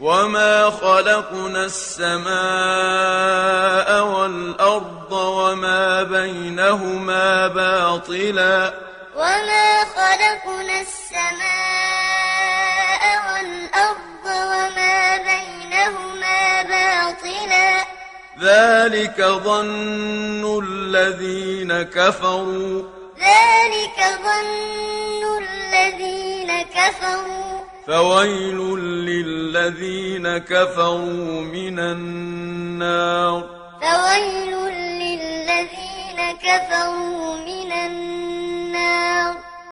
وما خلقنا السماء والأرض وما بينهما باطلا وما خلقنا السماء والأرض وما بينهما باطلا ذلك ظن الذين كفروا ذلك ظن الذين كفروا فويل للذين كفروا من النار. فويل للذين كفروا من